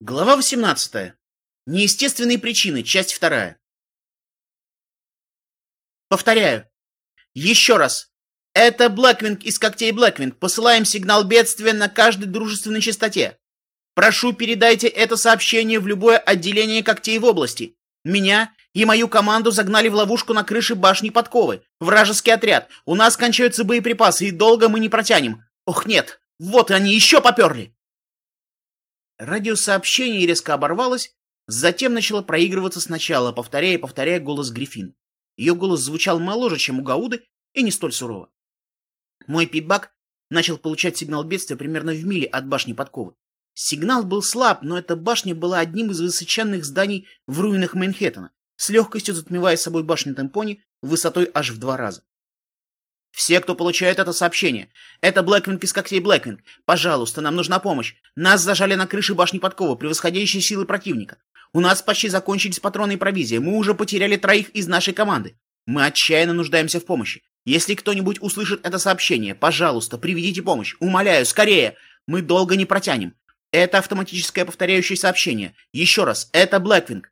Глава 18. Неестественные причины. Часть вторая. Повторяю. Еще раз. Это Блэквинг из когтей Блэквинг. Посылаем сигнал бедствия на каждой дружественной частоте. Прошу, передайте это сообщение в любое отделение когтей в области. Меня и мою команду загнали в ловушку на крыше башни подковы. Вражеский отряд. У нас кончаются боеприпасы, и долго мы не протянем. Ох, нет. Вот они еще поперли. Радиосообщение резко оборвалось, затем начало проигрываться сначала, повторяя и повторяя голос Гриффин. Ее голос звучал моложе, чем у Гауды, и не столь сурово. Мой питбак начал получать сигнал бедствия примерно в миле от башни подковы. Сигнал был слаб, но эта башня была одним из высоченных зданий в руинах Манхэттена, с легкостью затмевая собой башню Темпони высотой аж в два раза. Все, кто получает это сообщение. Это Блэквинг из когтей Блэквинг. Пожалуйста, нам нужна помощь. Нас зажали на крыше башни подковы, превосходящие силы противника. У нас почти закончились патроны и провизия. Мы уже потеряли троих из нашей команды. Мы отчаянно нуждаемся в помощи. Если кто-нибудь услышит это сообщение, пожалуйста, приведите помощь. Умоляю, скорее. Мы долго не протянем. Это автоматическое повторяющееся сообщение. Еще раз, это Блэквинг.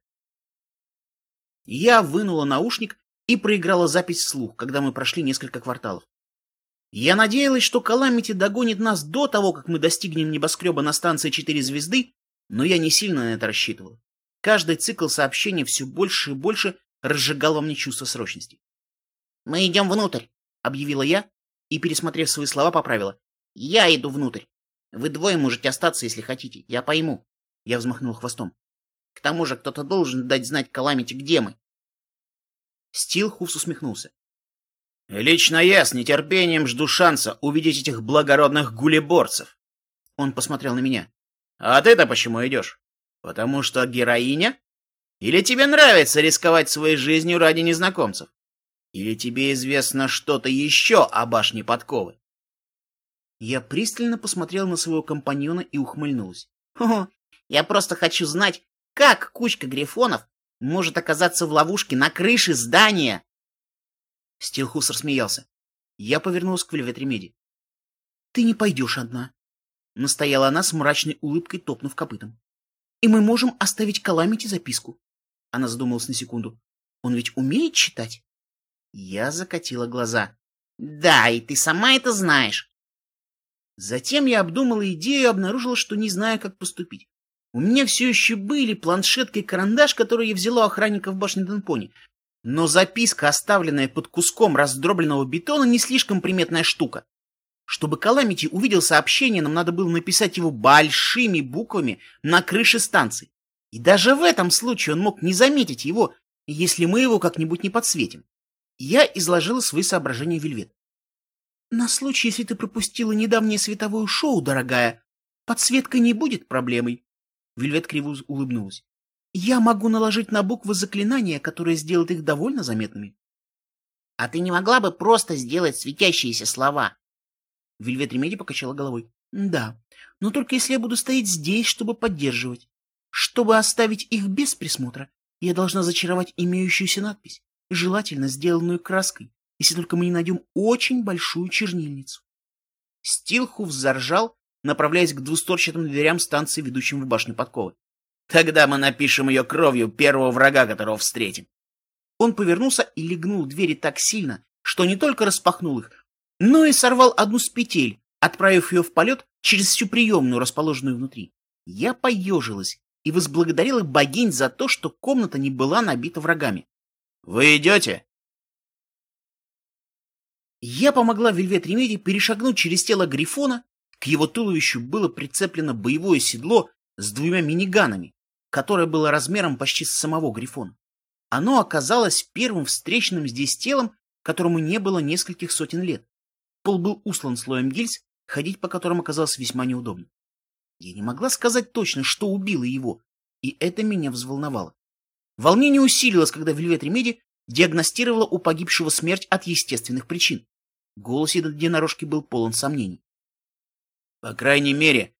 Я вынула наушник и проиграла запись вслух, когда мы прошли несколько кварталов. Я надеялась, что Каламити догонит нас до того, как мы достигнем небоскреба на станции Четыре звезды, но я не сильно на это рассчитывал. Каждый цикл сообщений все больше и больше разжигал во мне чувство срочности. «Мы идем внутрь», — объявила я и, пересмотрев свои слова, поправила. «Я иду внутрь. Вы двое можете остаться, если хотите. Я пойму». Я взмахнул хвостом. «К тому же кто-то должен дать знать Каламити, где мы». Стилхус усмехнулся. «Лично я с нетерпением жду шанса увидеть этих благородных гулеборцев». Он посмотрел на меня. «А ты-то почему идешь? Потому что героиня? Или тебе нравится рисковать своей жизнью ради незнакомцев? Или тебе известно что-то еще о башне подковы?» Я пристально посмотрел на своего компаньона и ухмыльнулась. «О, я просто хочу знать, как кучка грифонов может оказаться в ловушке на крыше здания. Стилхус рассмеялся. Я повернулся к Вельвет Ремеди. — Ты не пойдешь одна, — настояла она с мрачной улыбкой, топнув копытом. — И мы можем оставить Каламити записку. Она задумалась на секунду. — Он ведь умеет читать? Я закатила глаза. — Да, и ты сама это знаешь. Затем я обдумала идею и обнаружила, что не знаю, как поступить. У меня все еще были планшетка и карандаш, которые я взяла у охранника в башне Денпони. Но записка, оставленная под куском раздробленного бетона, не слишком приметная штука. Чтобы Каламити увидел сообщение, нам надо было написать его большими буквами на крыше станции. И даже в этом случае он мог не заметить его, если мы его как-нибудь не подсветим. Я изложила свои соображения Вельвет. На случай, если ты пропустила недавнее световое шоу, дорогая, подсветка не будет проблемой. Вельвет криво улыбнулась. «Я могу наложить на буквы заклинания, которое сделает их довольно заметными». «А ты не могла бы просто сделать светящиеся слова?» Вельвет Ремеди покачала головой. «Да, но только если я буду стоять здесь, чтобы поддерживать. Чтобы оставить их без присмотра, я должна зачаровать имеющуюся надпись, желательно сделанную краской, если только мы не найдем очень большую чернильницу». Стилхуф заржал направляясь к двусторчатым дверям станции, ведущим в башню подковы. «Тогда мы напишем ее кровью первого врага, которого встретим». Он повернулся и легнул двери так сильно, что не только распахнул их, но и сорвал одну с петель, отправив ее в полет через всю приемную, расположенную внутри. Я поежилась и возблагодарила богинь за то, что комната не была набита врагами. «Вы идете?» Я помогла Вельвет Ремеди перешагнуть через тело Грифона к его туловищу было прицеплено боевое седло с двумя миниганами, которое было размером почти с самого Грифона. Оно оказалось первым встречным здесь телом, которому не было нескольких сотен лет. Пол был услан слоем гильз, ходить по которым оказалось весьма неудобно. Я не могла сказать точно, что убило его, и это меня взволновало. Волнение усилилось, когда Вельвет Ремеди диагностировала у погибшего смерть от естественных причин. Голос единорожки был полон сомнений. По крайней мере,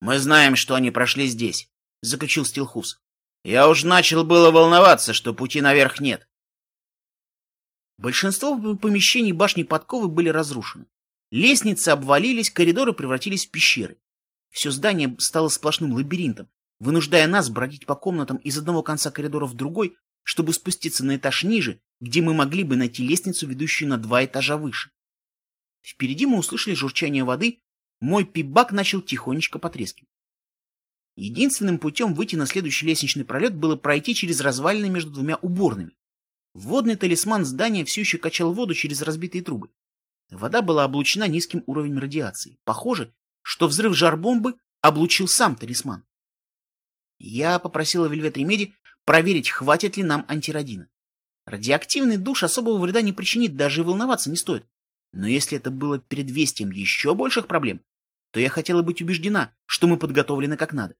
мы знаем, что они прошли здесь, — заключил Стилхус. Я уж начал было волноваться, что пути наверх нет. Большинство помещений башни подковы были разрушены. Лестницы обвалились, коридоры превратились в пещеры. Все здание стало сплошным лабиринтом. вынуждая нас бродить по комнатам из одного конца коридора в другой, чтобы спуститься на этаж ниже, где мы могли бы найти лестницу, ведущую на два этажа выше. Впереди мы услышали журчание воды, мой пибак начал тихонечко потрескивать. Единственным путем выйти на следующий лестничный пролет было пройти через развалины между двумя уборными. Водный талисман здания все еще качал воду через разбитые трубы. Вода была облучена низким уровнем радиации. Похоже, что взрыв жар-бомбы облучил сам талисман. Я попросила Вельвет Ремеди проверить, хватит ли нам антирадина. Радиоактивный душ особого вреда не причинит, даже и волноваться не стоит. Но если это было предвестием еще больших проблем, то я хотела быть убеждена, что мы подготовлены как надо.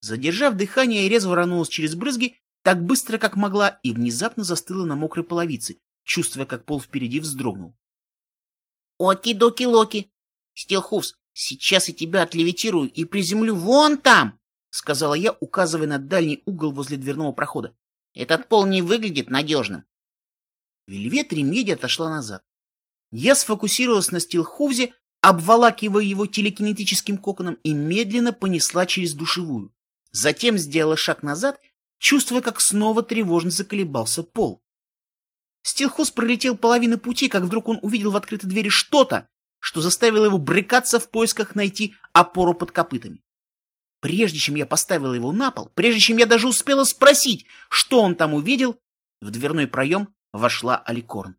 Задержав дыхание, я резво рванулась через брызги, так быстро, как могла, и внезапно застыла на мокрой половице, чувствуя, как пол впереди вздрогнул. «Оки-доки-локи! Стилхуфс, сейчас я тебя отлевитирую и приземлю вон там!» — сказала я, указывая на дальний угол возле дверного прохода. «Этот пол не выглядит надежным». Вельвет Ремеди отошла назад. Я сфокусировалась на Стилхуфзе, обволакивая его телекинетическим коконом, и медленно понесла через душевую. Затем сделала шаг назад, чувствуя, как снова тревожно заколебался пол. Стилхус пролетел половину пути, как вдруг он увидел в открытой двери что-то, что заставило его брыкаться в поисках найти опору под копытами. Прежде чем я поставила его на пол, прежде чем я даже успела спросить, что он там увидел, в дверной проем вошла Аликорн.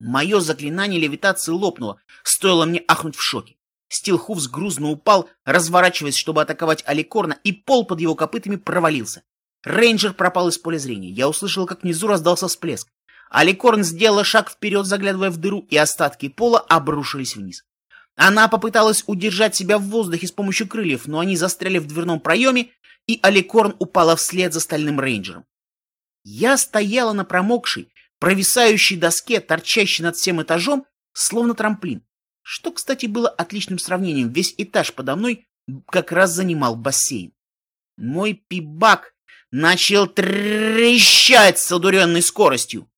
Мое заклинание левитации лопнуло, стоило мне ахнуть в шоке. Стилхуфс грузно упал, разворачиваясь, чтобы атаковать Аликорна, и пол под его копытами провалился. Рейнджер пропал из поля зрения. Я услышал, как внизу раздался всплеск. Аликорн сделала шаг вперед, заглядывая в дыру, и остатки пола обрушились вниз. Она попыталась удержать себя в воздухе с помощью крыльев, но они застряли в дверном проеме, и Аликорн упала вслед за стальным рейнджером. Я стояла на промокшей, провисающей доске, торчащей над всем этажом, словно трамплин. Что, кстати, было отличным сравнением. Весь этаж подо мной как раз занимал бассейн. Мой пибак начал трещать с одуренной скоростью.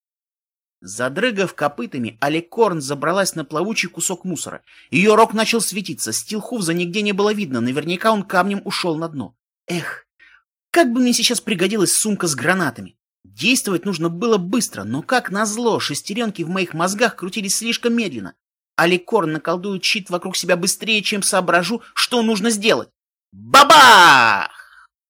Задрыгав копытами, Аликорн забралась на плавучий кусок мусора. Ее рог начал светиться, Стилхуфза нигде не было видно, наверняка он камнем ушел на дно. Эх, как бы мне сейчас пригодилась сумка с гранатами. Действовать нужно было быстро, но как назло, шестеренки в моих мозгах крутились слишком медленно. Аликорн наколдует щит вокруг себя быстрее, чем соображу, что нужно сделать. Бабах!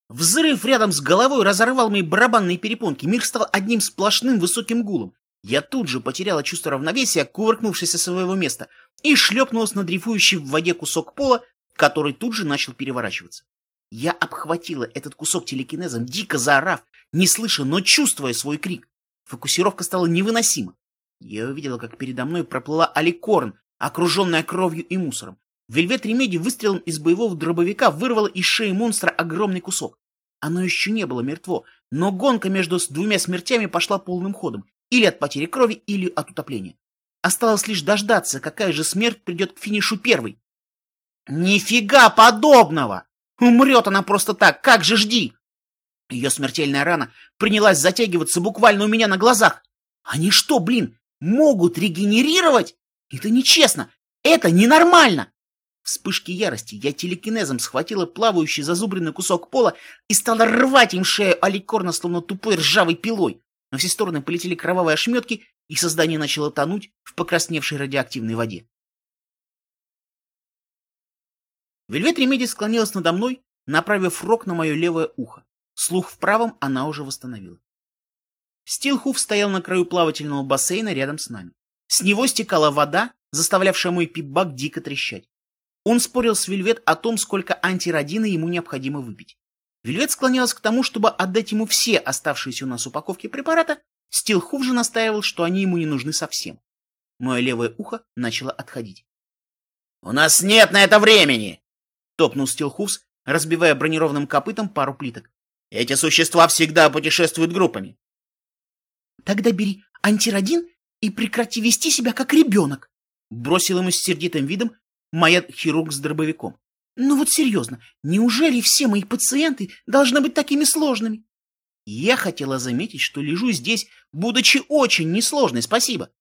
Взрыв рядом с головой разорвал мои барабанные перепонки. Мир стал одним сплошным высоким гулом. Я тут же потеряла чувство равновесия, кувыркнувшись со своего места, и шлепнулась на дрейфующий в воде кусок пола, который тут же начал переворачиваться. Я обхватила этот кусок телекинезом, дико заорав, не слыша, но чувствуя свой крик. Фокусировка стала невыносима. Я увидела, как передо мной проплыла Аликорн, окруженная кровью и мусором. Вельвет Ремеди выстрелом из боевого дробовика вырвала из шеи монстра огромный кусок. Оно еще не было мертво, но гонка между двумя смертями пошла полным ходом. Или от потери крови, или от утопления. Осталось лишь дождаться, какая же смерть придет к финишу первой. Нифига подобного! Умрет она просто так, как же жди! Ее смертельная рана принялась затягиваться буквально у меня на глазах. Они что, блин, могут регенерировать? Это нечестно! Это ненормально! Вспышки ярости я телекинезом схватила плавающий зазубренный кусок пола и стала рвать им шею аликорна, словно тупой ржавой пилой. На все стороны полетели кровавые ошметки, и создание начало тонуть в покрасневшей радиоактивной воде. Вельвет Ремеди склонилась надо мной, направив рог на мое левое ухо. Слух в правом она уже восстановила. Стилхуф стоял на краю плавательного бассейна рядом с нами. С него стекала вода, заставлявшая мой пипбак дико трещать. Он спорил с Вельвет о том, сколько антирадина ему необходимо выпить. Вельвет склонялась к тому, чтобы отдать ему все оставшиеся у нас упаковки препарата, Стилхуф же настаивал, что они ему не нужны совсем. Мое левое ухо начало отходить. — У нас нет на это времени! — топнул Стилхуфс, разбивая бронированным копытом пару плиток. — Эти существа всегда путешествуют группами. — Тогда бери антирадин и прекрати вести себя как ребенок, — бросил ему с сердитым видом моя хирург с дробовиком. Ну вот серьезно, неужели все мои пациенты должны быть такими сложными? Я хотела заметить, что лежу здесь, будучи очень несложной, спасибо.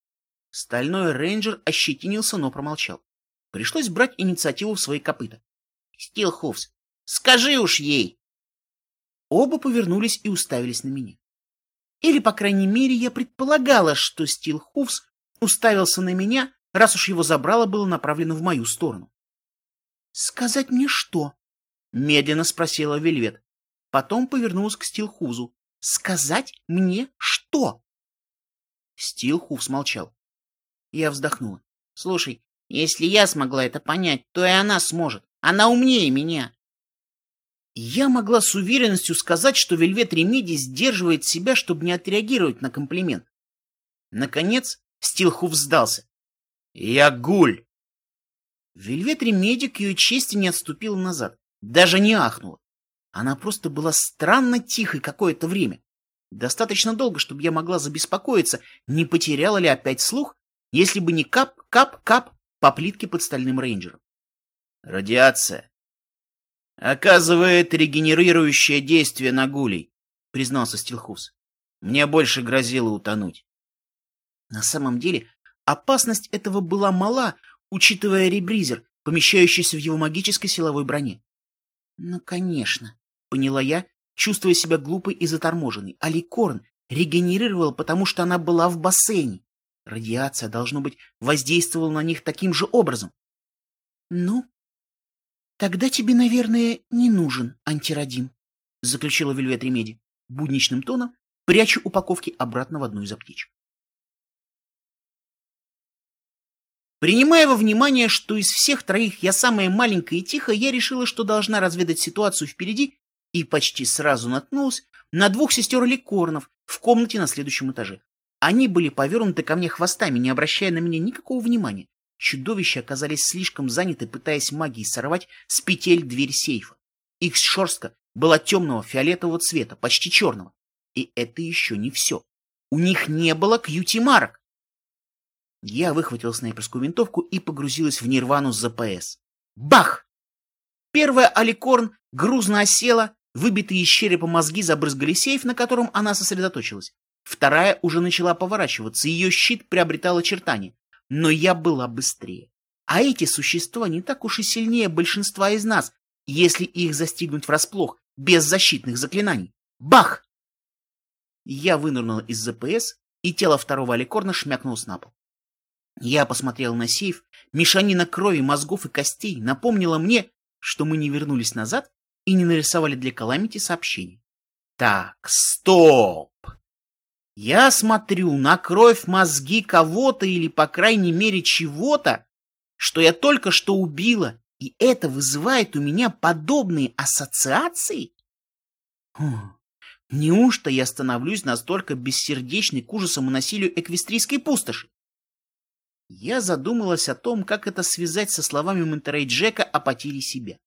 Стальной рейнджер ощетинился, но промолчал. Пришлось брать инициативу в свои копыта. Стилхофс, скажи уж ей, Оба повернулись и уставились на меня. Или, по крайней мере, я предполагала, что Стил Хувс уставился на меня, раз уж его забрало было направлено в мою сторону. — Сказать мне что? — медленно спросила Вельвет. Потом повернулась к Стилхуфсу. — Сказать мне что? Стилхуфс молчал. Я вздохнула. — Слушай, если я смогла это понять, то и она сможет. Она умнее меня. Я могла с уверенностью сказать, что Вельвет Ремеди сдерживает себя, чтобы не отреагировать на комплимент. Наконец, Стилхуфс сдался. «Я гуль!» Вельвет Ремеди к ее чести не отступила назад, даже не ахнула. Она просто была странно тихой какое-то время. Достаточно долго, чтобы я могла забеспокоиться, не потеряла ли опять слух, если бы не кап-кап-кап по плитке под стальным рейнджером. «Радиация», «Оказывает регенерирующее действие на гулей», — признался Стилхуфс. «Мне больше грозило утонуть». На самом деле опасность этого была мала, учитывая ребризер, помещающийся в его магической силовой броне. «Ну, конечно», — поняла я, чувствуя себя глупой и заторможенной. Аликорн регенерировал, потому что она была в бассейне. Радиация, должно быть, воздействовала на них таким же образом. «Ну, «Тогда тебе, наверное, не нужен антирадим», — заключила Вельвет Ремеди будничным тоном, пряча упаковки обратно в одну из аптечек. Принимая во внимание, что из всех троих я самая маленькая и тихая, я решила, что должна разведать ситуацию впереди, и почти сразу наткнулась на двух сестер Ликорнов в комнате на следующем этаже. Они были повернуты ко мне хвостами, не обращая на меня никакого внимания. Чудовища оказались слишком заняты, пытаясь магией сорвать с петель дверь сейфа. Их шерстка была темного фиолетового цвета, почти черного. И это еще не все. У них не было кьюти-марок. Я выхватил снайперскую винтовку и погрузилась в нирвану с ЗПС. Бах! Первая аликорн грузно осела, выбитые из черепа мозги забрызгали сейф, на котором она сосредоточилась. Вторая уже начала поворачиваться, ее щит приобретал очертания но я была быстрее. А эти существа не так уж и сильнее большинства из нас, если их застигнуть врасплох, без защитных заклинаний. Бах! Я вынырнула из ЗПС, и тело второго аликорна шмякнулось на пол. Я посмотрел на сейф, мешанина крови, мозгов и костей напомнила мне, что мы не вернулись назад и не нарисовали для Каламити сообщение. Так, стоп! Я смотрю на кровь мозги кого-то или, по крайней мере, чего-то, что я только что убила, и это вызывает у меня подобные ассоциации? Хм. Неужто я становлюсь настолько бессердечной к ужасам и насилию эквестрийской пустоши? Я задумалась о том, как это связать со словами Монтерей Джека о потере себя.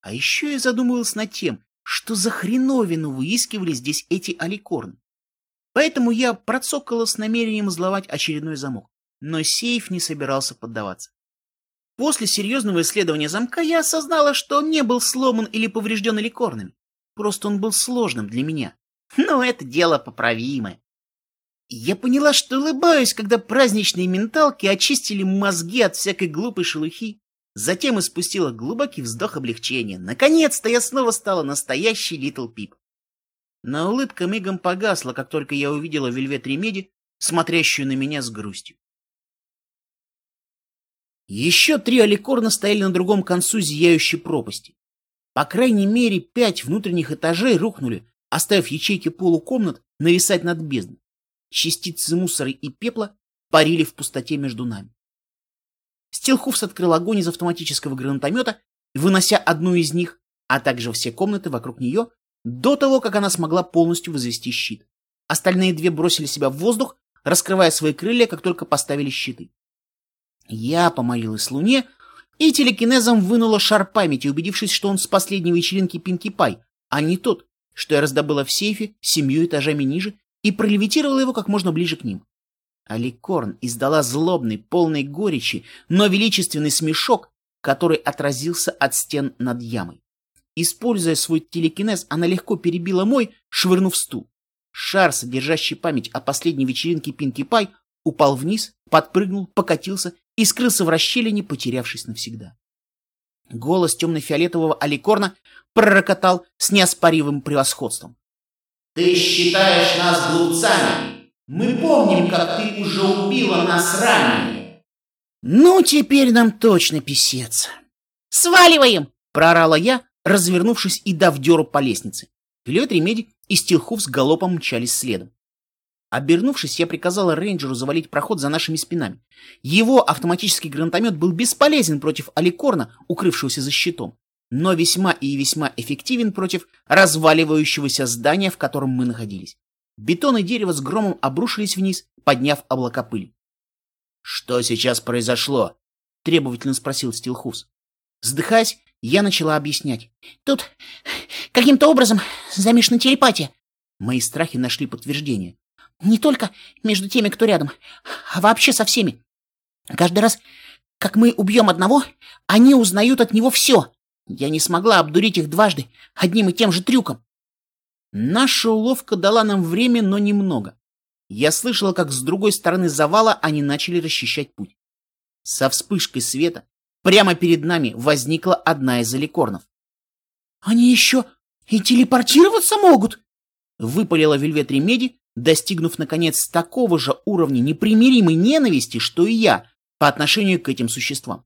А еще я задумалась над тем, что за хреновину выискивали здесь эти аликорны. Поэтому я процокала с намерением взломать очередной замок, но сейф не собирался поддаваться. После серьезного исследования замка я осознала, что он не был сломан или поврежден ликорнами. Просто он был сложным для меня. Но это дело поправимое. Я поняла, что улыбаюсь, когда праздничные менталки очистили мозги от всякой глупой шелухи. Затем испустила глубокий вздох облегчения. Наконец-то я снова стала настоящей Литл Пип. Но улыбка мигом погасла, как только я увидела Вельвет Ремеди, смотрящую на меня с грустью. Еще три аликорна стояли на другом концу зияющей пропасти. По крайней мере, пять внутренних этажей рухнули, оставив ячейки полукомнат нависать над бездной. Частицы мусора и пепла парили в пустоте между нами. Стилхуфс открыл огонь из автоматического гранатомета, вынося одну из них, а также все комнаты вокруг нее до того, как она смогла полностью возвести щит. Остальные две бросили себя в воздух, раскрывая свои крылья, как только поставили щиты. Я помолилась Луне и телекинезом вынула шар памяти, убедившись, что он с последней вечеринки Пинки Пай, а не тот, что я раздобыла в сейфе семью этажами ниже и пролевитировала его как можно ближе к ним. Аликорн издала злобный, полный горечи, но величественный смешок, который отразился от стен над ямой. Используя свой телекинез, она легко перебила мой, швырнув стул. Шар, содержащий память о последней вечеринке Пинки Пай, упал вниз, подпрыгнул, покатился и скрылся в расщелине, потерявшись навсегда. Голос темно-фиолетового аликорна пророкотал с неоспоримым превосходством. «Ты считаешь нас глупцами? Мы помним, как ты уже убила нас ранее!» «Ну, теперь нам точно писец!» «Сваливаем!» — проорала я, развернувшись и дав дёру по лестнице. Вилет Ремеди и Стилхуф с галопом мчались следом. Обернувшись, я приказала рейнджеру завалить проход за нашими спинами. Его автоматический гранатомет был бесполезен против Аликорна, укрывшегося за щитом, но весьма и весьма эффективен против разваливающегося здания, в котором мы находились. Бетон и дерево с громом обрушились вниз, подняв облака пыли. — Что сейчас произошло? — требовательно спросил Стилхус. Вздыхаясь, я начала объяснять. «Тут каким-то образом замешана телепатия». Мои страхи нашли подтверждение. Не только между теми, кто рядом, а вообще со всеми. Каждый раз, как мы убьем одного, они узнают от него все. Я не смогла обдурить их дважды одним и тем же трюком. Наша уловка дала нам время, но немного. Я слышала, как с другой стороны завала они начали расчищать путь. Со вспышкой света прямо перед нами возникла одна из аликорнов. — Они еще и телепортироваться могут? — выпалила Вельвет Ремеди, достигнув, наконец, такого же уровня непримиримой ненависти, что и я, по отношению к этим существам.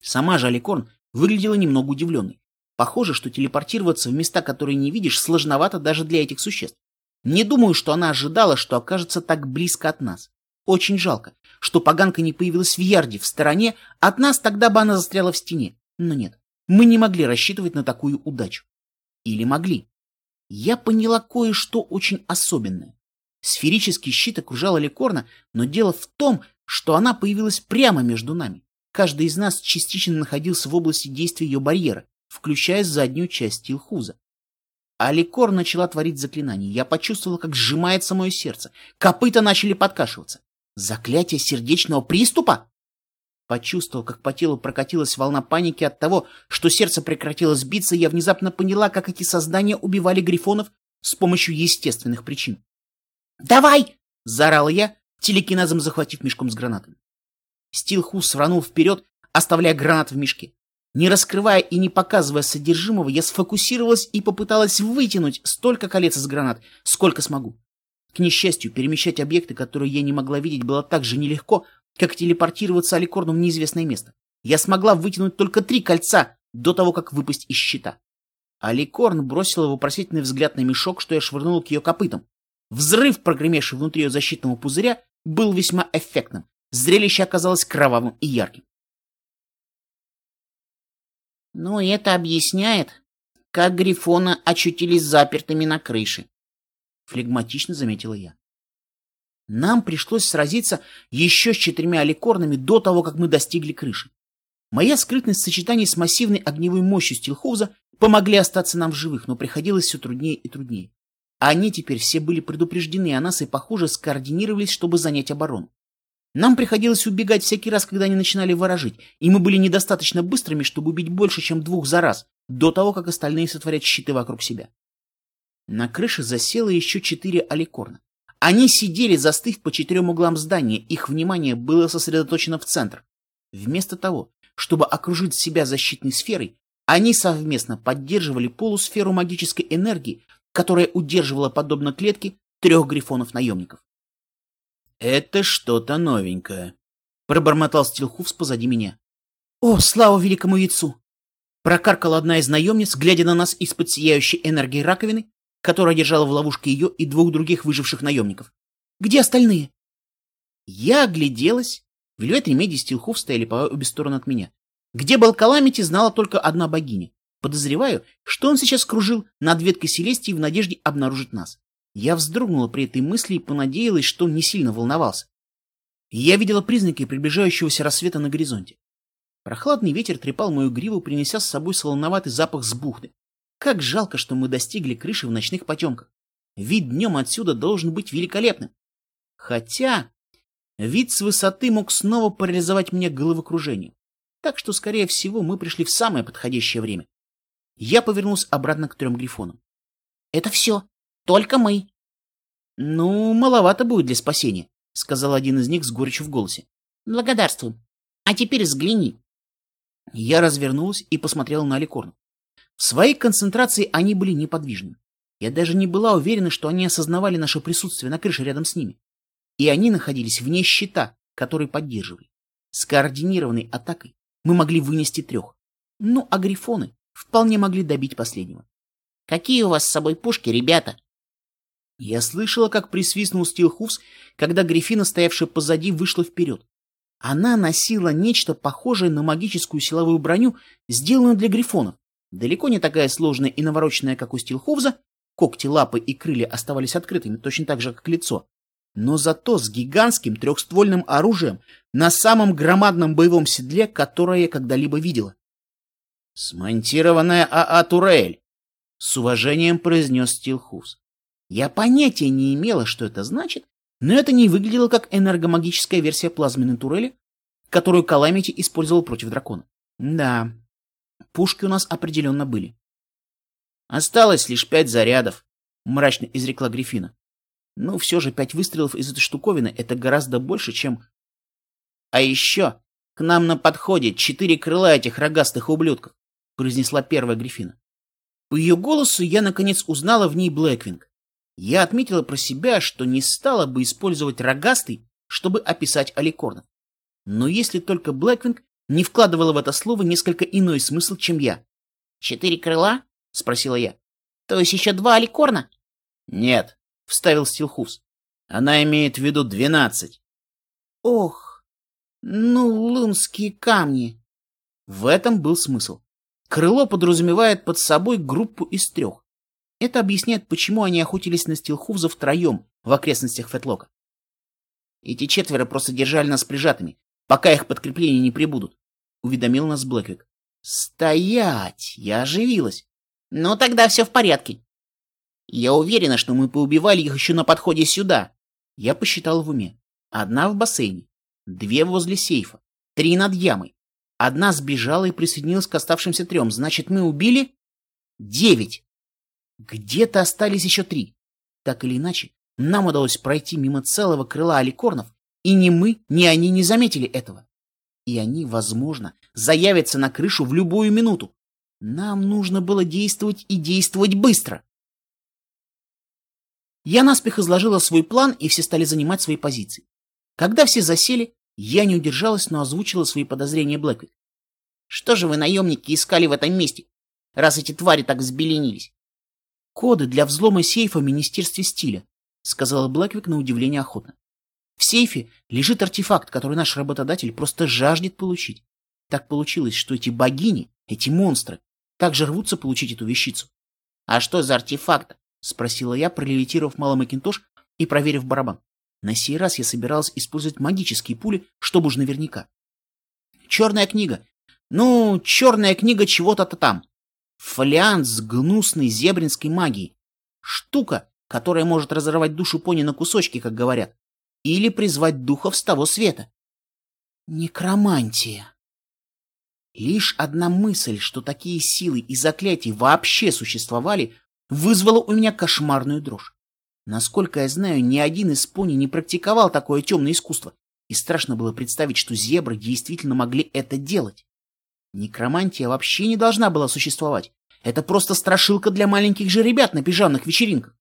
Сама же Аликорн выглядела немного удивленной. Похоже, что телепортироваться в места, которые не видишь, сложновато даже для этих существ. Не думаю, что она ожидала, что окажется так близко от нас. Очень жалко, что поганка не появилась в ярде, в стороне, от нас тогда бы она застряла в стене. Но нет, мы не могли рассчитывать на такую удачу. Или могли я поняла кое-что очень особенное. Сферический щит окружал Аликорна, но дело в том, что она появилась прямо между нами. Каждый из нас частично находился в области действия ее барьера, включая заднюю часть Тилхуза. Аликор начала творить заклинание. Я почувствовала, как сжимается мое сердце. Копыта начали подкашиваться. Заклятие сердечного приступа? Почувствовав, как по телу прокатилась волна паники от того, что сердце прекратилось биться, я внезапно поняла, как эти создания убивали грифонов с помощью естественных причин. «Давай!» — заорала я, телекинезом захватив мешком с гранатами. Стилхус сранул вперед, оставляя гранат в мешке. Не раскрывая и не показывая содержимого, я сфокусировалась и попыталась вытянуть столько колец из гранат, сколько смогу. К несчастью, перемещать объекты, которые я не могла видеть, было так же нелегко, как телепортироваться Аликорну в неизвестное место. Я смогла вытянуть только три кольца до того, как выпасть из щита. Аликорн бросила вопросительный взгляд на мешок, что я швырнул к ее копытам. Взрыв, прогремевший внутри ее защитного пузыря, был весьма эффектным. Зрелище оказалось кровавым и ярким. «Ну, это объясняет, как грифоны очутились запертыми на крыше», — флегматично заметила я. Нам пришлось сразиться еще с четырьмя аликорнами до того, как мы достигли крыши. Моя скрытность в сочетании с массивной огневой мощью Стилхоуза помогли остаться нам в живых, но приходилось все труднее и труднее. они теперь все были предупреждены о нас и, похоже, скоординировались, чтобы занять оборону. Нам приходилось убегать всякий раз, когда они начинали ворожить, и мы были недостаточно быстрыми, чтобы убить больше, чем двух за раз, до того, как остальные сотворят щиты вокруг себя. На крыше засело еще четыре аликорна. Они сидели, застыв по четырем углам здания, их внимание было сосредоточено в центр. Вместо того, чтобы окружить себя защитной сферой, они совместно поддерживали полусферу магической энергии, которая удерживала, подобно клетке, трех грифонов-наемников. «Это что-то новенькое», — пробормотал Стилхуфс позади меня. «О, слава великому яйцу!» Прокаркала одна из наемниц, глядя на нас из-под сияющей энергии раковины, которая держала в ловушке ее и двух других выживших наемников. «Где остальные?» Я огляделась. Вильвет, Ремеди и Стилхуф стояли по обе стороны от меня. Где был Каламити, знала только одна богиня. Подозреваю, что он сейчас кружил над веткой Селестии в надежде обнаружить нас. Я вздрогнула при этой мысли и понадеялась, что он не сильно волновался. Я видела признаки приближающегося рассвета на горизонте. Прохладный ветер трепал мою гриву, принеся с собой солоноватый запах с бухты. Как жалко, что мы достигли крыши в ночных потемках. Вид днем отсюда должен быть великолепным. Хотя вид с высоты мог снова парализовать мне головокружение. Так что, скорее всего, мы пришли в самое подходящее время. Я повернулся обратно к трем грифонам. — Это все. Только мы. — Ну, маловато будет для спасения, — сказал один из них с горечью в голосе. — Благодарствуем. А теперь взгляни. Я развернулась и посмотрела на Аликорн. В своей концентрации они были неподвижны. Я даже не была уверена, что они осознавали наше присутствие на крыше рядом с ними. И они находились вне щита, который поддерживали. С координированной атакой мы могли вынести трех. Ну, а грифоны вполне могли добить последнего. «Какие у вас с собой пушки, ребята?» Я слышала, как присвистнул Стилхуфс, когда Грифина, стоявшая позади, вышла вперед. Она носила нечто похожее на магическую силовую броню, сделанную для грифонов. Далеко не такая сложная и навороченная, как у Стилхуфза. Когти, лапы и крылья оставались открытыми, точно так же, как лицо. Но зато с гигантским трехствольным оружием на самом громадном боевом седле, которое я когда-либо видела. «Смонтированная АА Турель!» — с уважением произнес Стилхуфс. Я понятия не имела, что это значит, но это не выглядело как энергомагическая версия плазменной турели, которую Каламити использовал против дракона. Да, пушки у нас определенно были. Осталось лишь пять зарядов, мрачно изрекла Грифина. Ну, все же пять выстрелов из этой штуковины — это гораздо больше, чем... А еще к нам на подходе четыре крыла этих рогастых ублюдков, произнесла первая Грифина. По ее голосу я, наконец, узнала в ней Блэквинг. Я отметила про себя, что не стала бы использовать рогастый, чтобы описать аликорнов. Но если только Блэквинг не вкладывала в это слово несколько иной смысл, чем я. «Четыре крыла?» — спросила я. «То есть еще два аликорна?» «Нет», — вставил Стилхус. «Она имеет в виду двенадцать». «Ох, ну, лунские камни!» В этом был смысл. Крыло подразумевает под собой группу из трех. Это объясняет, почему они охотились на Стилхуфза втроем в окрестностях Фетлока. Эти четверо просто держали нас прижатыми, пока их подкрепления не прибудут, — уведомил нас Блэквик. «Стоять!» Я оживилась. «Ну, тогда все в порядке. Я уверена, что мы поубивали их еще на подходе сюда». Я посчитал в уме. Одна в бассейне, две возле сейфа, три над ямой. Одна сбежала и присоединилась к оставшимся трем. Значит, мы убили девять. Где-то остались еще три. Так или иначе, нам удалось пройти мимо целого крыла аликорнов, и ни мы, ни они не заметили этого. И они, возможно, заявятся на крышу в любую минуту. Нам нужно было действовать и действовать быстро. Я наспех изложила свой план, и все стали занимать свои позиции. Когда все засели, я не удержалась, но озвучила свои подозрения Блэквик. Что же вы, наемники, искали в этом месте, раз эти твари так взбеленились? коды для взлома сейфа в Министерстве стиля, сказала Блэквик на удивление охотно. В сейфе лежит артефакт, который наш работодатель просто жаждет получить. Так получилось, что эти богини, эти монстры, также рвутся получить эту вещицу. — А что за артефакт? — спросила я, пролевитировав малый Макинтош и проверив барабан. На сей раз я собиралась использовать магические пули, чтобы уж наверняка. Черная книга. Ну, черная книга чего-то-то там. Фолиант с гнусной зебринской магией. Штука, которая может разорвать душу пони на кусочки, как говорят. Или призвать духов с того света. Некромантия. Лишь одна мысль, что такие силы и заклятия вообще существовали, вызвала у меня кошмарную дрожь. Насколько я знаю, ни один из пони не практиковал такое темное искусство, и страшно было представить, что зебры действительно могли это делать. Некромантия вообще не должна была существовать. Это просто страшилка для маленьких же ребят на пижамных вечеринках.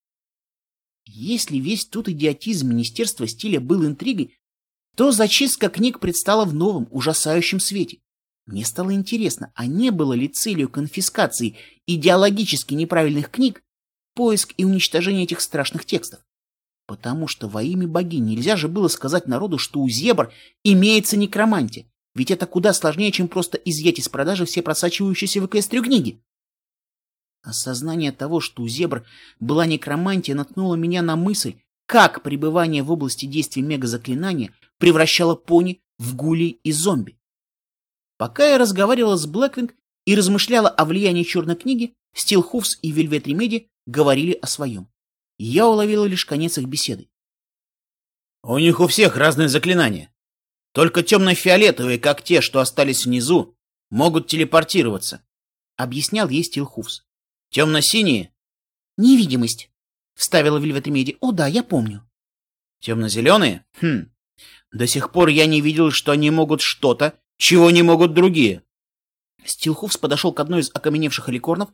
Если весь тут идиотизм Министерства стиля был интригой, то зачистка книг предстала в новом, ужасающем свете. Мне стало интересно, а не было ли целью конфискации идеологически неправильных книг поиск и уничтожение этих страшных текстов? Потому что во имя богини нельзя же было сказать народу, что у зебр имеется некромантия, ведь это куда сложнее, чем просто изъять из продажи все просачивающиеся в эквестрию книги. Осознание того, что у зебр была некромантия, наткнуло меня на мысль, как пребывание в области действия мегазаклинания превращало пони в гулей и зомби. Пока я разговаривала с Блэквинг и размышляла о влиянии черной книги, Стилхуфс и Вельвет Ремеди говорили о своем. Я уловила лишь конец их беседы. «У них у всех разные заклинания. Только темно-фиолетовые, как те, что остались внизу, могут телепортироваться, — объяснял ей Стилхуфс. Темно-синие? — Невидимость, — вставила Вильвет Меди. — О, да, я помню. — Темно-зеленые? Хм. До сих пор я не видел, что они могут что-то, чего не могут другие. Стилхуфс подошел к одной из окаменевших аликорнов,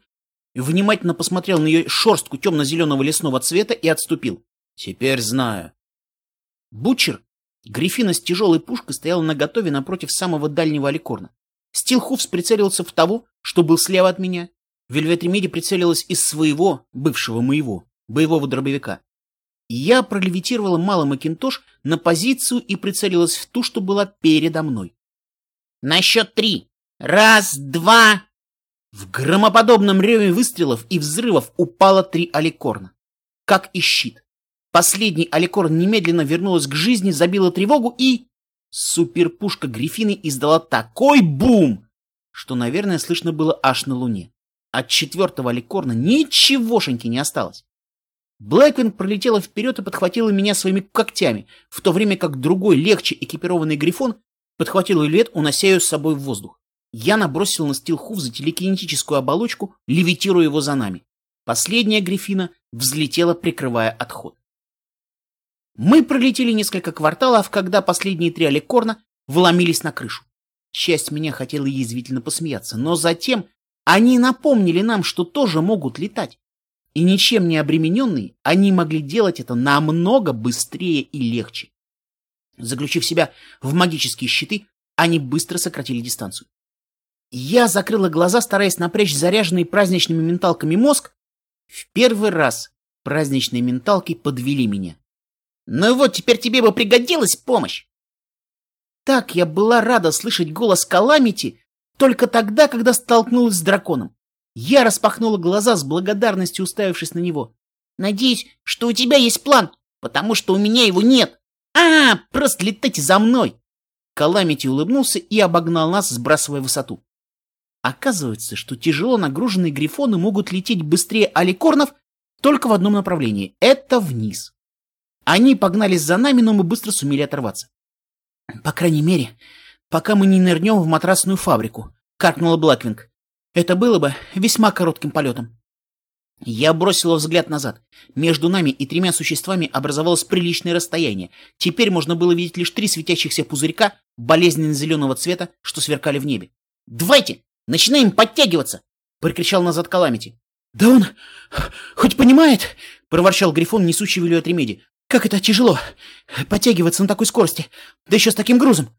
внимательно посмотрел на ее шерстку темно-зеленого лесного цвета и отступил. «Теперь знаю». Бутчер, Гриффина с тяжелой пушкой, стояла наготове напротив самого дальнего аликорна. Стилхуфс прицелился в того, что был слева от меня. Вельвет Ремеди прицелилась из своего, бывшего моего, боевого дробовика. Я пролевитировала малый Макинтош на позицию и прицелилась в ту, что была передо мной. На счет три. Раз, два. В громоподобном реве выстрелов и взрывов упало три аликорна. Как и щит. Последний аликорн немедленно вернулась к жизни, забила тревогу и... Суперпушка Гриффины издала такой бум, что, наверное, слышно было аж на луне. От четвертого аликорна ничегошеньки не осталось. Блэквин пролетела вперед и подхватила меня своими когтями, в то время как другой, легче экипированный грифон подхватил Юлет, унося ее с собой в воздух. Я набросил на стилхуф за телекинетическую оболочку, левитируя его за нами. Последняя грифина взлетела, прикрывая отход. Мы пролетели несколько кварталов, когда последние три аликорна вломились на крышу. Часть меня хотела язвительно посмеяться, но затем они напомнили нам, что тоже могут летать. И ничем не обремененные, они могли делать это намного быстрее и легче. Заключив себя в магические щиты, они быстро сократили дистанцию. Я закрыла глаза, стараясь напрячь заряженный праздничными менталками мозг. В первый раз праздничные менталки подвели меня. Ну вот, теперь тебе бы пригодилась помощь. Так я была рада слышать голос Каламити только тогда, когда столкнулась с драконом. Я распахнула глаза с благодарностью, уставившись на него. Надеюсь, что у тебя есть план, потому что у меня его нет. А, просто летайте за мной. Каламити улыбнулся и обогнал нас, сбрасывая высоту. Оказывается, что тяжело нагруженные грифоны могут лететь быстрее аликорнов только в одном направлении — это вниз. Они погнались за нами, но мы быстро сумели оторваться. По крайней мере, пока мы не нырнем в матрасную фабрику, — каркнула Блэквинг. Это было бы весьма коротким полетом. Я бросила взгляд назад. Между нами и тремя существами образовалось приличное расстояние. Теперь можно было видеть лишь три светящихся пузырька болезненно-зеленого цвета, что сверкали в небе. «Давайте, начинаем подтягиваться!» — прикричал назад Каламити. «Да он хоть понимает!» — проворчал Грифон, несущий Вилю от Ремеди. Как это тяжело! Подтягиваться на такой скорости! Да еще с таким грузом!»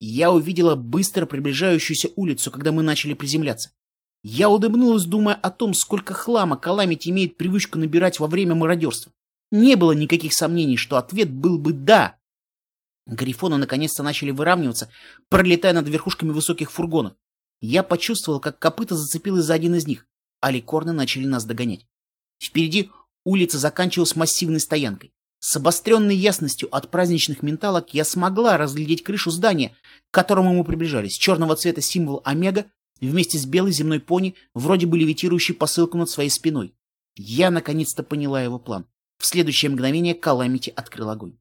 Я увидела быстро приближающуюся улицу, когда мы начали приземляться. Я улыбнулась, думая о том, сколько хлама Каламити имеет привычку набирать во время мародерства. Не было никаких сомнений, что ответ был бы «да». Грифоны наконец-то начали выравниваться, пролетая над верхушками высоких фургонов. Я почувствовал, как копыта зацепилось за один из них, а ликорны начали нас догонять. Впереди улица заканчивалась массивной стоянкой. С обостренной ясностью от праздничных менталок я смогла разглядеть крышу здания, к которому мы приближались. Черного цвета символ Омега вместе с белой земной пони, вроде бы левитирующей посылку над своей спиной. Я наконец-то поняла его план. В следующее мгновение Каламити открыл огонь.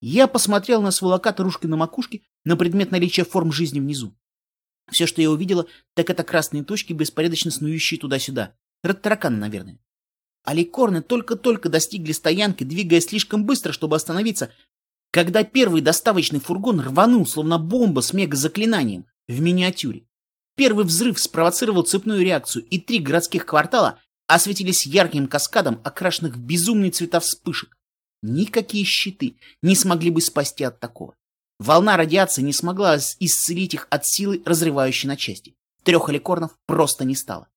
Я посмотрел на сволокатор ушкой на макушке на предмет наличия форм жизни внизу. Все, что я увидела, так это красные точки, беспорядочно снующие туда-сюда. Ротараканы, наверное. Аликорны только-только достигли стоянки, двигаясь слишком быстро, чтобы остановиться, когда первый доставочный фургон рванул, словно бомба с мега-заклинанием, в миниатюре. Первый взрыв спровоцировал цепную реакцию, и три городских квартала осветились ярким каскадом, окрашенных в безумные цвета вспышек. Никакие щиты не смогли бы спасти от такого. Волна радиации не смогла исцелить их от силы, разрывающей на части. Трех аликорнов просто не стало.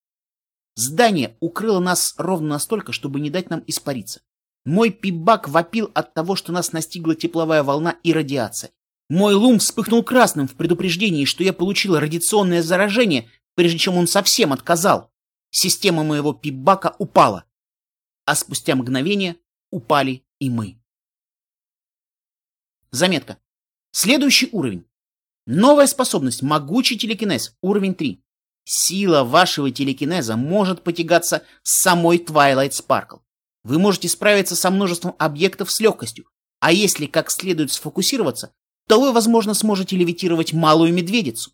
Здание укрыло нас ровно настолько, чтобы не дать нам испариться. Мой пибак вопил от того, что нас настигла тепловая волна и радиация. Мой лум вспыхнул красным в предупреждении, что я получила радиационное заражение, прежде чем он совсем отказал. Система моего пибака упала. А спустя мгновение упали и мы. Заметка. Следующий уровень. Новая способность «Могучий телекинез», уровень 3. Сила вашего телекинеза может потягаться с самой Twilight Sparkle. Вы можете справиться со множеством объектов с легкостью, а если как следует сфокусироваться, то вы, возможно, сможете левитировать малую медведицу.